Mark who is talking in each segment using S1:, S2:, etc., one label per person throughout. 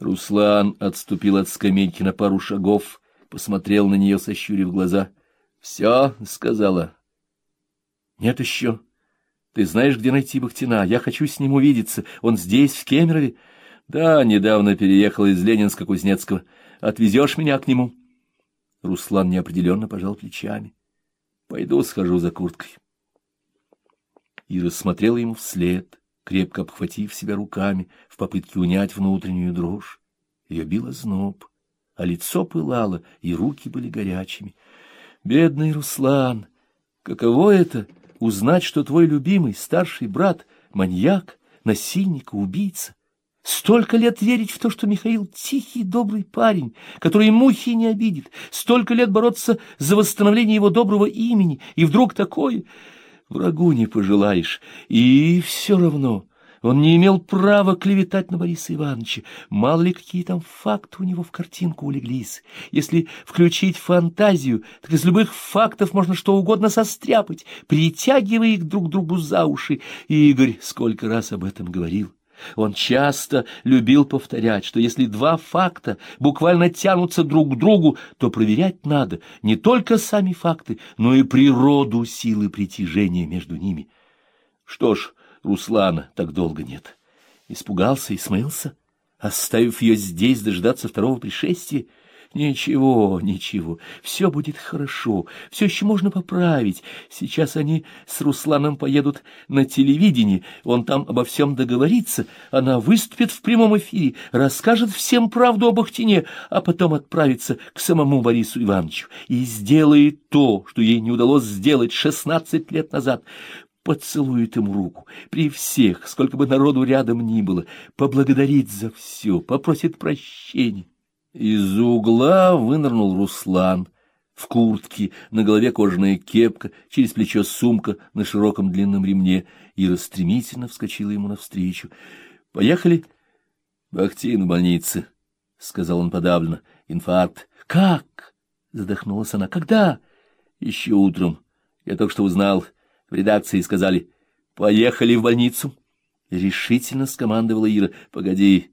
S1: Руслан отступил от скамейки на пару шагов, посмотрел на нее, сощурив глаза. — Все, — сказала. — Нет еще. Ты знаешь, где найти Бахтина? Я хочу с ним увидеться. Он здесь, в Кемерове? Да, недавно переехал из Ленинска-Кузнецкого. Отвезешь меня к нему? Руслан неопределенно пожал плечами. Пойду схожу за курткой. Ира смотрела ему вслед, крепко обхватив себя руками в попытке унять внутреннюю дрожь. Ее било зноб, а лицо пылало, и руки были горячими. Бедный Руслан! Каково это — узнать, что твой любимый старший брат — маньяк, насильник, убийца? Столько лет верить в то, что Михаил тихий, добрый парень, который мухи не обидит, столько лет бороться за восстановление его доброго имени, и вдруг такое врагу не пожелаешь. И все равно он не имел права клеветать на Бориса Ивановича. Мало ли какие там факты у него в картинку улеглись. Если включить фантазию, так из любых фактов можно что угодно состряпать, притягивая их друг к другу за уши. И Игорь сколько раз об этом говорил. Он часто любил повторять, что если два факта буквально тянутся друг к другу, то проверять надо не только сами факты, но и природу силы притяжения между ними. Что ж, Руслана так долго нет. Испугался и смылся, оставив ее здесь дождаться второго пришествия. Ничего, ничего, все будет хорошо, все еще можно поправить. Сейчас они с Русланом поедут на телевидение, он там обо всем договорится, она выступит в прямом эфире, расскажет всем правду об Ахтине, а потом отправится к самому Борису Ивановичу и сделает то, что ей не удалось сделать шестнадцать лет назад поцелует ему руку, при всех, сколько бы народу рядом ни было, поблагодарит за все, попросит прощения. Из угла вынырнул Руслан в куртке, на голове кожаная кепка, через плечо сумка на широком длинном ремне. Ира стремительно вскочила ему навстречу. — Поехали? — Бахтин в больнице, — сказал он подавленно. — Инфаркт. — Как? — задохнулась она. — Когда? — Еще утром. Я только что узнал. В редакции сказали. — Поехали в больницу. Решительно скомандовала Ира. — Погоди.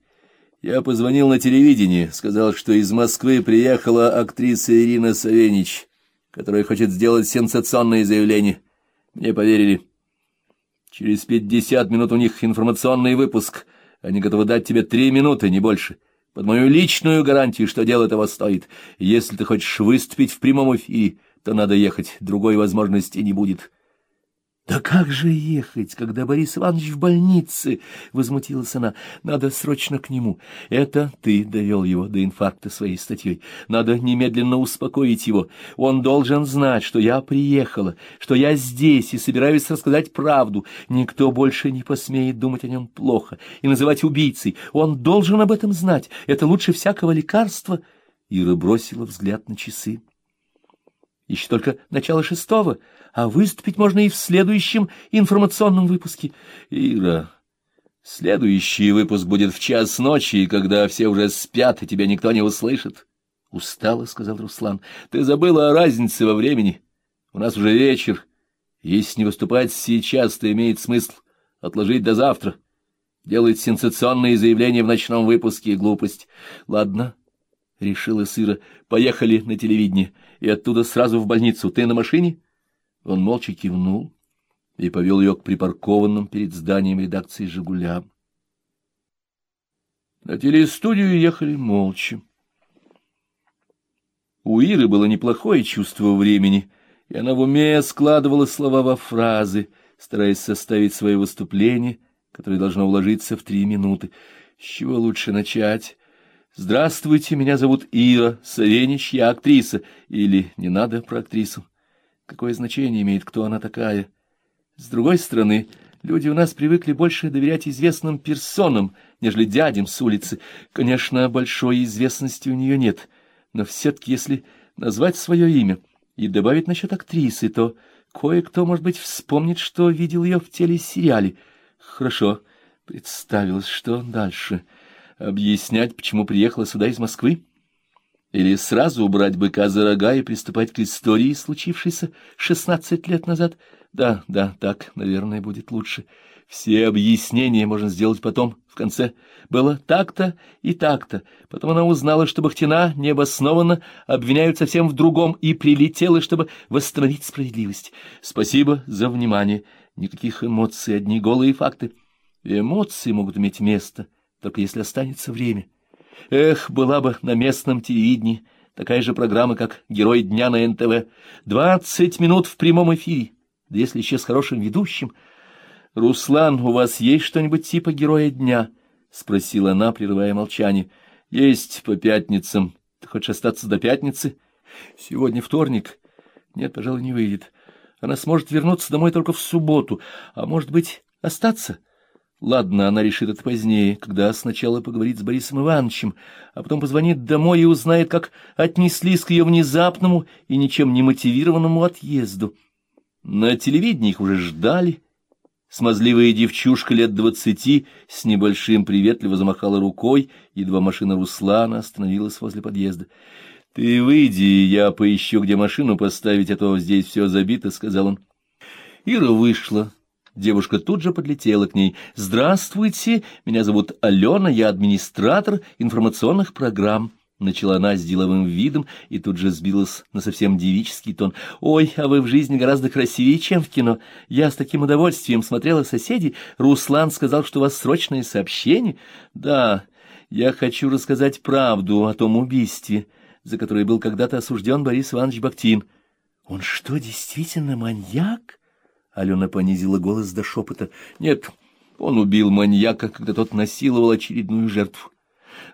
S1: Я позвонил на телевидение, сказал, что из Москвы приехала актриса Ирина Савенич, которая хочет сделать сенсационное заявление. Мне поверили. Через пятьдесят минут у них информационный выпуск. Они готовы дать тебе три минуты, не больше. Под мою личную гарантию, что дело этого стоит. Если ты хочешь выступить в прямом эфире, то надо ехать, другой возможности не будет. «Да как же ехать, когда Борис Иванович в больнице?» — возмутилась она. «Надо срочно к нему. Это ты довел его до инфаркта своей статьей. Надо немедленно успокоить его. Он должен знать, что я приехала, что я здесь и собираюсь рассказать правду. Никто больше не посмеет думать о нем плохо и называть убийцей. Он должен об этом знать. Это лучше всякого лекарства». Ира бросила взгляд на часы. Еще только начало шестого, а выступить можно и в следующем информационном выпуске. Ира, следующий выпуск будет в час ночи, когда все уже спят, и тебя никто не услышит. Устало, — сказал Руслан. — Ты забыла о разнице во времени. У нас уже вечер. Если не выступать сейчас, то имеет смысл отложить до завтра. Делать сенсационные заявления в ночном выпуске — глупость. Ладно, — решила Сыра, — поехали на телевидение, и оттуда сразу в больницу. Ты на машине? Он молча кивнул и повел ее к припаркованным перед зданием редакции «Жигулям». На телестудию ехали молча. У Иры было неплохое чувство времени, и она в уме складывала слова во фразы, стараясь составить свое выступление, которое должно уложиться в три минуты. С чего лучше начать? «Здравствуйте, меня зовут Ира Савенич, я актриса». Или «Не надо про актрису». Какое значение имеет, кто она такая? С другой стороны, люди у нас привыкли больше доверять известным персонам, нежели дядям с улицы. Конечно, большой известности у нее нет, но все-таки если назвать свое имя и добавить насчет актрисы, то кое-кто, может быть, вспомнит, что видел ее в телесериале. Хорошо, представилось, что дальше — объяснять, почему приехала сюда из Москвы? Или сразу убрать быка за рога и приступать к истории, случившейся шестнадцать лет назад? Да, да, так, наверное, будет лучше. Все объяснения можно сделать потом, в конце. Было так-то и так-то. Потом она узнала, что Бахтина необоснованно обвиняют совсем в другом, и прилетела, чтобы восстановить справедливость. Спасибо за внимание. Никаких эмоций, одни голые факты. Эмоции могут иметь место, только если останется время. Эх, была бы на местном телевидении такая же программа, как «Герой дня» на НТВ. Двадцать минут в прямом эфире, да если еще с хорошим ведущим — «Руслан, у вас есть что-нибудь типа героя дня?» — спросила она, прерывая молчание. «Есть по пятницам. Ты хочешь остаться до пятницы?» «Сегодня вторник. Нет, пожалуй, не выйдет. Она сможет вернуться домой только в субботу. А может быть, остаться?» Ладно, она решит это позднее, когда сначала поговорит с Борисом Ивановичем, а потом позвонит домой и узнает, как отнеслись к ее внезапному и ничем не мотивированному отъезду. На телевидении их уже ждали, Смазливая девчушка лет двадцати с небольшим приветливо замахала рукой, едва машина Руслана остановилась возле подъезда. — Ты выйди, я поищу, где машину поставить, а то здесь все забито, — сказал он. Ира вышла. Девушка тут же подлетела к ней. — Здравствуйте, меня зовут Алена, я администратор информационных программ. Начала она с деловым видом и тут же сбилась на совсем девический тон. «Ой, а вы в жизни гораздо красивее, чем в кино. Я с таким удовольствием смотрела соседей. Руслан сказал, что у вас срочное сообщение. Да, я хочу рассказать правду о том убийстве, за которое был когда-то осужден Борис Иванович Бактин». «Он что, действительно маньяк?» Алена понизила голос до шепота. «Нет, он убил маньяка, когда тот насиловал очередную жертву.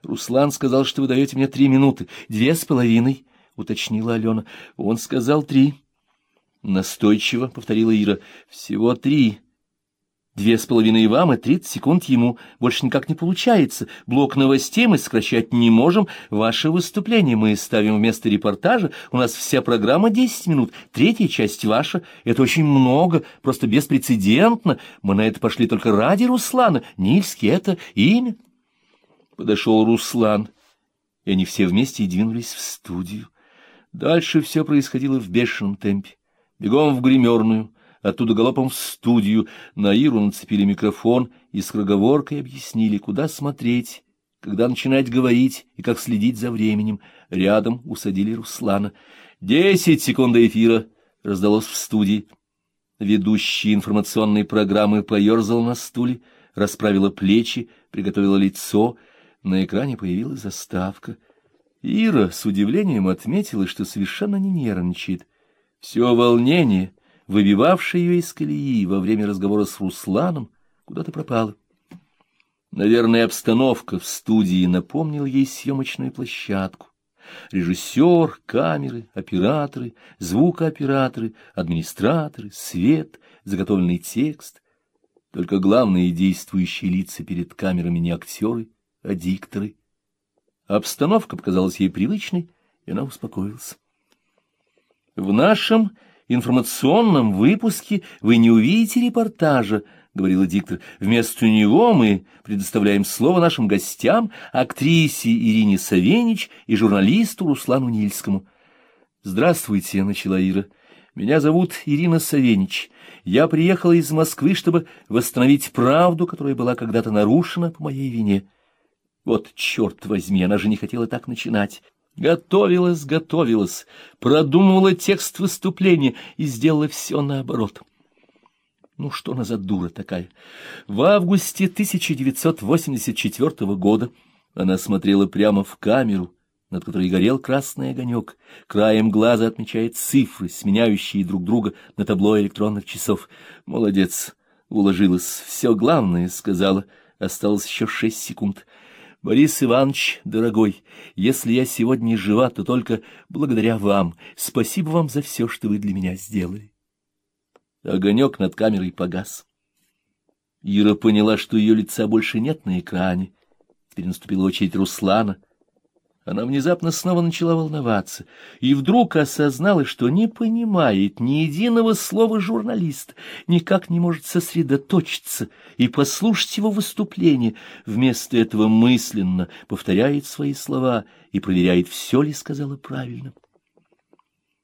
S1: Руслан сказал, что вы даете мне три минуты. Две с половиной, — уточнила Алена. Он сказал три. Настойчиво, — повторила Ира. Всего три. Две с половиной вам и тридцать секунд ему. Больше никак не получается. Блок новостей мы сокращать не можем. Ваше выступление мы ставим вместо репортажа. У нас вся программа десять минут. Третья часть ваша. Это очень много, просто беспрецедентно. Мы на это пошли только ради Руслана. Нильский — это имя. Подошел Руслан, и они все вместе двинулись в студию. Дальше все происходило в бешеном темпе. Бегом в гримерную, оттуда галопом в студию, на Иру нацепили микрофон и с круговоркой объяснили, куда смотреть, когда начинать говорить и как следить за временем. Рядом усадили Руслана. «Десять секунд эфира!» — раздалось в студии. Ведущий информационной программы поерзал на стуле, расправила плечи, приготовила лицо — на экране появилась заставка. Ира с удивлением отметила, что совершенно не нервничает. Все волнение, выбивавшее ее из колеи во время разговора с Русланом, куда-то пропало. Наверное, обстановка в студии напомнила ей съемочную площадку. Режиссер, камеры, операторы, звукооператоры, администраторы, свет, заготовленный текст. Только главные действующие лица перед камерами не актеры, а дикторы. Обстановка показалась ей привычной, и она успокоилась. В нашем информационном выпуске вы не увидите репортажа, — говорила диктор. Вместо него мы предоставляем слово нашим гостям, актрисе Ирине Савенич и журналисту Руслану Нильскому. — Здравствуйте, — начала Ира. — Меня зовут Ирина Савенич. Я приехала из Москвы, чтобы восстановить правду, которая была когда-то нарушена по моей вине. Вот черт возьми, она же не хотела так начинать. Готовилась, готовилась, продумывала текст выступления и сделала все наоборот. Ну что она за дура такая? В августе 1984 года она смотрела прямо в камеру, над которой горел красный огонек, краем глаза отмечает цифры, сменяющие друг друга на табло электронных часов. Молодец, уложилась, все главное сказала, осталось еще шесть секунд — Борис Иванович, дорогой, если я сегодня жива, то только благодаря вам. Спасибо вам за все, что вы для меня сделали. Огонек над камерой погас. Ира поняла, что ее лица больше нет на экране. Теперь наступила очередь Руслана. Она внезапно снова начала волноваться и вдруг осознала, что не понимает ни единого слова журналист, никак не может сосредоточиться и послушать его выступление. Вместо этого мысленно повторяет свои слова и проверяет, все ли сказала правильно.